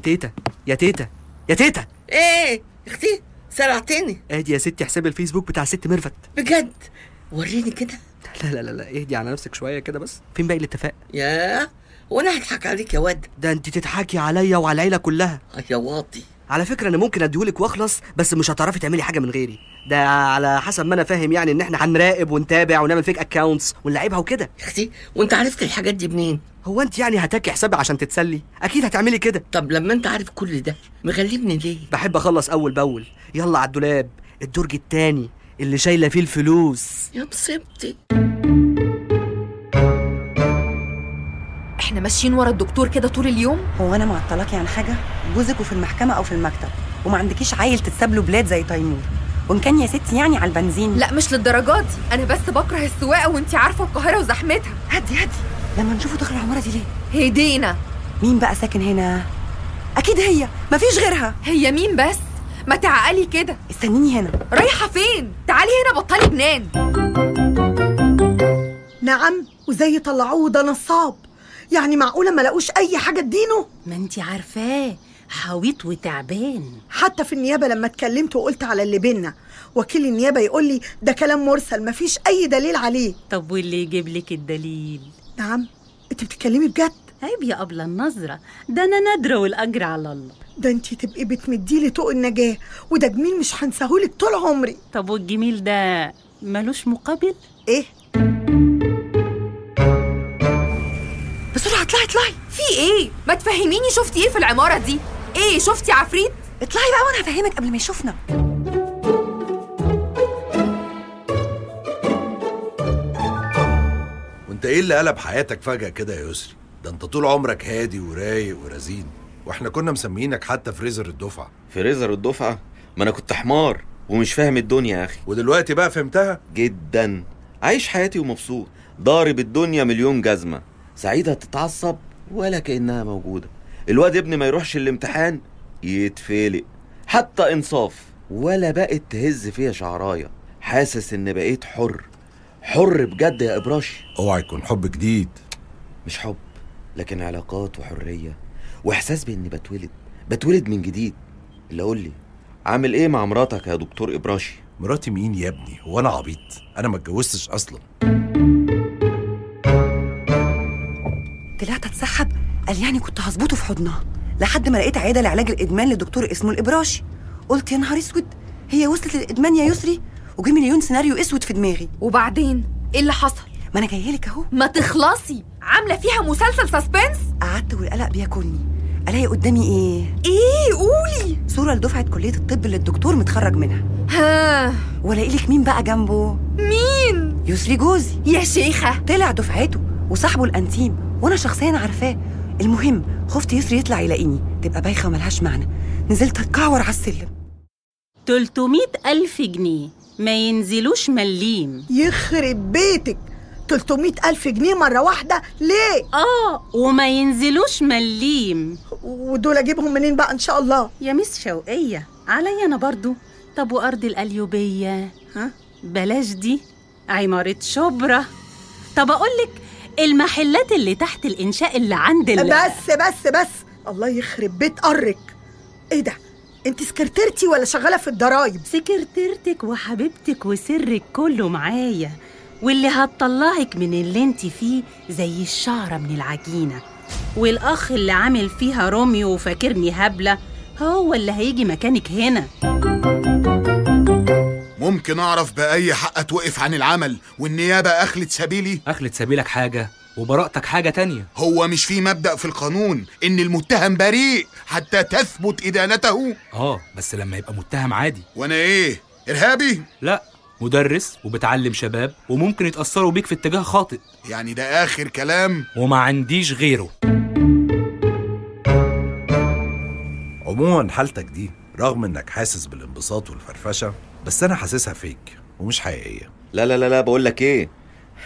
تيتا يا تيتا يا تيتا. إيه أختي سرعتني آدي يا ستي حساب الفيسبوك بتاع ست ميرفت. بجد؟ وريني كده. لا لا لا لا اهدي على نفسك شوية كده بس. فين باقي الاتفاق؟ يا وأنا هضحك عليك يا واد. ده أنت تضحكي عليا وعلى العيلة كلها. يا واطي. على فكرة أنا ممكن أديهولك وأخلص بس مش هتعرفي تعملي حاجة من غيري. ده على حسب ما أنا فاهم يعني إن إحنا هنراقب ونتابع ونعمل fake accounts ونلعبها وكده. أختي وأنت عرفت الحاجات دي منين؟ هو أنت يعني هتاكي حسابي عشان تتسلي؟ أكيد هتعملي كده. طب لما أنت عارف كل ده مغلبني ليه؟ بحب أخلص أول بأول. يلا على الدولاب الدرج التاني اللي شايلة فيه الفلوس. يا مصيبتي. إحنا ماشيين ورا الدكتور كده طول اليوم؟ هو أنا معطلاكي عن حاجة؟ جوزك وفي المحكمة أو في المكتب وما عندكيش عيل تتساب له بلاد زي تيمور. وإن كان يا ستي يعني على البنزين. لا مش للدرجات دي. أنا بس بكره السواقة وأنتي عارفة القاهرة وزحمتها. هدي هدي. لما نشوفه داخل العمارة دي ليه؟ هدينا. مين بقى ساكن هنا؟ أكيد هي. مفيش غيرها. هي مين بس؟ ما تعقلي كده. استنيني هنا. رايحة فين؟ تعالي هنا بطلي جنان. نعم وزي طلعوه ده نصاب. يعني معقولة ما لقوش أي حاجة تدينه؟ ما انت عارفاه حويط وتعبان. حتى في النيابة لما اتكلمت وقلت على اللي بينا وكيل النيابة يقول لي ده كلام مرسل مفيش أي دليل عليه. طب واللي يجيب لك الدليل؟ نعم أنت بتتكلمي بجد؟ عيب يا أبلة النظرة ده أنا نادرة والأجر على الله. ده أنت تبقي بتمديلي طوق النجاة وده جميل مش هنساهولك طول عمري. طب والجميل ده ملوش مقابل؟ إيه؟ اطلعي. في إيه؟ ما تفهميني شفتي إيه في العمارة دي؟ إيه شفتي عفريت؟ اطلعي بقى وأنا هفهمك قبل ما يشوفنا. وانت إيه اللي قلب حياتك فجأة كده يا يسري؟ ده انت طول عمرك هادي ورايق ورزين وإحنا كنا مسمينك حتى فريزر الدفعة. فريزر الدفعة؟ ما أنا كنت حمار ومش فاهم الدنيا يا أخي. ودلوقتي بقى فهمتها؟ جدا. عايش حياتي ومبسوط. ضارب الدنيا مليون جزمة. سعيدة تتعصب ولا كأنها موجودة. الواد ابني ما يروحش الامتحان يتفلق. حتى إنصاف ولا بقت تهز فيا شعراية. حاسس إن بقيت حر. حر بجد يا ابراشي أوعى يكون حب جديد. مش حب لكن علاقات وحرية. وإحساس بإني بتولد بتولد من جديد. اللي أقول لي عامل إيه مع مراتك يا دكتور إبراشي؟ مراتي مين يا ابني؟ هو أنا عبيط؟ أنا ما اتجوزتش أصلا. طلعت اتسحب؟ قال يعني كنت هظبطه في حضنها لحد ما لقيت عياده لعلاج الإدمان لدكتور اسمه الإبراشي. قلت يا نهار أسود هي وصلت للإدمان يا يسري؟ وجي مليون سيناريو أسود في دماغي. وبعدين إيه اللي حصل؟ ما أنا جاية لك أهو. ما تخلصي. عاملة فيها مسلسل suspense؟ قعدت والقلق بياكلني. ألاقي قدامي إيه؟ إيه؟ قولي. صورة لدفعة كلية الطب اللي الدكتور متخرج منها. ها. وألاقي لك مين بقى جنبه؟ مين؟ يسري جوزي. يا شيخة. طلع دفعته وصاحبه الأنتيم. وأنا شخصيا عارفاه. المهم خفت يسري يطلع يلاقيني. تبقى بايخة وملهاش معنى. نزلت أتكعور على السلم. 300 ألف جنيه. ما ينزلوش مليم. يخرب بيتك. 300 ألف جنيه مرة واحدة؟ ليه؟ آه وما ينزلوش مليم. ودول أجيبهم منين بقى إن شاء الله؟ يا مس شوقية عليا أنا برضو. طب وأرض القليوبية؟ ها؟ بلاش دي. عمارة شبرا. طب أقولك المحلات اللي تحت الإنشاء اللي عند ال... بس بس بس. الله يخرب بيت قرك إيه ده؟ أنت سكرتيرتي ولا شغالة في الضرايب؟ سكرتيرتك وحبيبتك وسرك كله معايا. واللي هتطلعك من اللي أنت فيه زي الشعرة من العجينة. والأخ اللي عامل فيها روميو وفاكرني هبلة هو اللي هيجي مكانك هنا. ممكن أعرف بأي حق أتوقف عن العمل والنيابة أخلت سبيلي؟ أخلت سبيلك حاجة وبراءتك حاجة تانية هو مش في مبدأ في القانون إن المتهم بريء حتى تثبت إدانته؟ آه بس لما يبقى متهم عادي وأنا إيه؟ إرهابي؟ لا مدرس وبتعلم شباب وممكن يتأثروا بيك في اتجاه خاطئ يعني ده آخر كلام؟ وما عنديش غيره عموما حالتك دي رغم إنك حاسس بالانبساط والفرفشة بس أنا حاسسها فيك ومش حقيقية. لا لا لا لا بقول لك إيه؟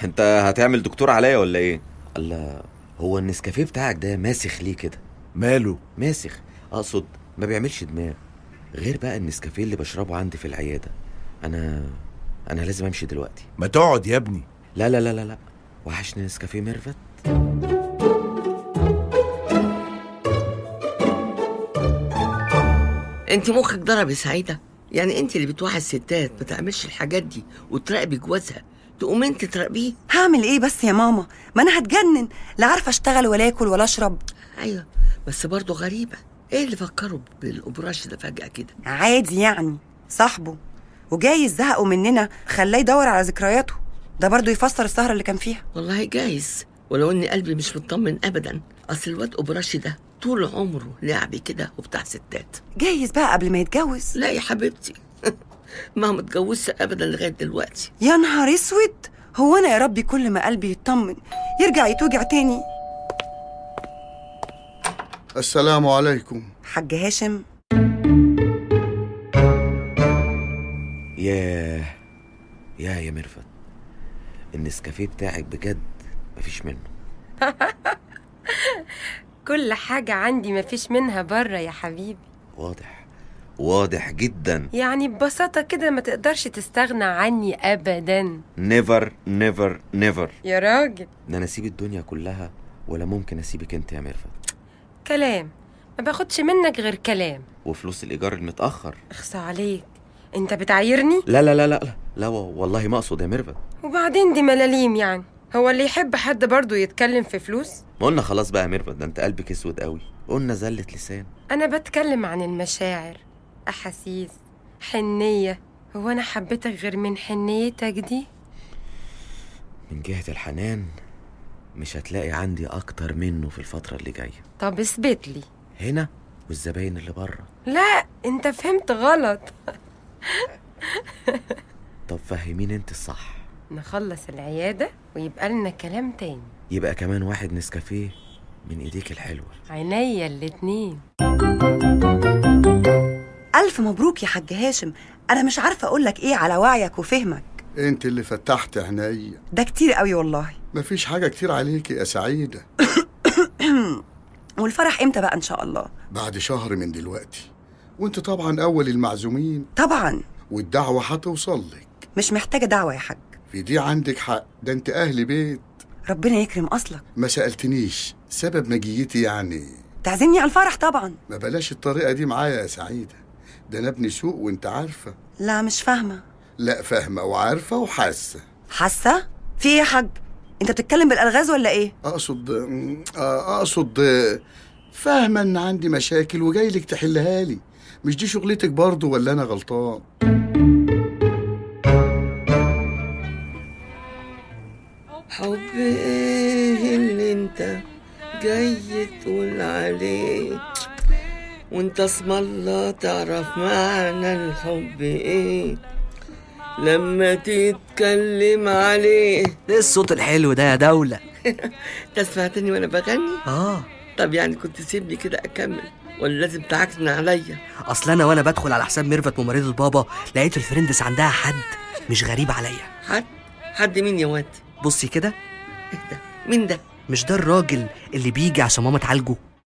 أنت هتعمل دكتور عليا ولا إيه؟ الله. هو النسكافيه بتاعك ده ماسخ ليه كده؟ ماله؟ ماسخ. أقصد ما بيعملش دماغ. غير بقى النسكافيه اللي بشربه عندي في العيادة. أنا أنا لازم أمشي دلوقتي. ما تقعد يا ابني. لا لا لا لا لا. وحشني نسكافيه ميرفت. أنت مخك ضرب يا سعيدة. يعني انت اللي بتوعي الستات ما تعملش الحاجات دي وتراقبي جوازها. تقوم انت تراقبيه. هعمل إيه بس يا ماما؟ ما أنا هتجنن. لا عارفة اشتغل ولا آكل ولا اشرب. أيوه بس برضه غريبة. إيه اللي فكروا بالقبراش ده فجأة كده؟ عادي يعني صاحبه. وجايز زهقوا مننا خلاه يدور على ذكرياته. ده برضو يفسر السهرة اللي كان فيها. والله جايز. ولو اني قلبي مش مطمن ابدا. أصل الواد قبراشي ده طول عمره لعبي كده وبتاع ستات. جايز بقى قبل ما يتجوز؟ لا يا حبيبتي. ما ما اتجوزش ابدا لغاية دلوقتي. يا نهار أسود! هو أنا يا ربي كل ما قلبي يطمن. يرجع يتوجع تاني. السلام عليكم. حاج هاشم. ياه يا يا ميرفت. النسكافيه بتاعك بجد مفيش منه. كل حاجة عندي مفيش منها بره يا حبيبي. واضح واضح جدا. يعني ببساطة كده ما تقدرش تستغنى عني أبدا. never never never يا راجل. ده أنا أسيب الدنيا كلها ولا ممكن أسيبك أنت يا ميرفت؟ كلام. ما باخدش منك غير كلام. وفلوس الإيجار المتأخر. اخصى عليك. أنت بتعايرني؟ لا لا لا لا لا, لا والله ما أقصد يا ميرفت. وبعدين دي ملاليم يعني. هو اللي يحب حد برضه يتكلم في فلوس؟ ما قلنا خلاص بقى يا ميرفت ده انت قلبك اسود قوي. قلنا زلة لسان. أنا بتكلم عن المشاعر أحاسيس حنية. هو أنا حبيتك غير من حنيتك دي؟ من جهة الحنان مش هتلاقي عندي أكتر منه في الفترة اللي جاية. طب اثبت لي. هنا والزباين اللي بره. لا انت فهمت غلط. طب فهميني انت الصح. نخلص العيادة ويبقى لنا كلام تاني. يبقى كمان واحد نسكافيه من إيديك الحلوة. عينيا الاتنين. ألف مبروك يا حاج هاشم. أنا مش عارفة أقول لك إيه على وعيك وفهمك. أنت اللي فتحت عينيا. ده كتير قوي والله. مفيش حاجة كتير عليكي يا سعيدة. والفرح إمتى بقى إن شاء الله؟ بعد شهر من دلوقتي. وأنت طبعا أول المعزومين. طبعا. والدعوة هتوصل لك. مش محتاجة دعوة يا حاج. دي عندك حق. ده انت أهل بيت. ربنا يكرم أصلك. ما سألتنيش سبب مجيتي يعني. تعزمني على الفرح طبعا. ما بلاش الطريقة دي معايا يا سعيدة. ده أنا ابن سوق وأنت عارفة. لا مش فاهمة. لا فاهمة وعارفة وحاسة. حاسة؟ في إيه يا حاج؟ أنت بتتكلم بالألغاز ولا إيه؟ أقصد آه، أقصد آه، فاهمة إن عندي مشاكل وجاي لك تحلها لي. مش دي شغلتك برضه ولا أنا غلطان؟ حب إيه اللي أنت جاي تقول عليه وأنت اسم الله تعرف معنى الحب إيه. لما تتكلم عليه. إيه الصوت الحلو ده يا دولة؟ أنت سمعتني وأنا بغني؟ آه. طب يعني كنت سيبني كده أكمل ولا لازم تعكنن عليا؟ أصل أنا وأنا بدخل على حساب ميرفت ممرضة البابا لقيت الفرندس عندها حد مش غريب عليا. حد؟ حد مين يا واد؟ بصي كده. إيه ده؟ مين ده؟ مش ده الراجل اللي بيجي عشان ماما تعالجه؟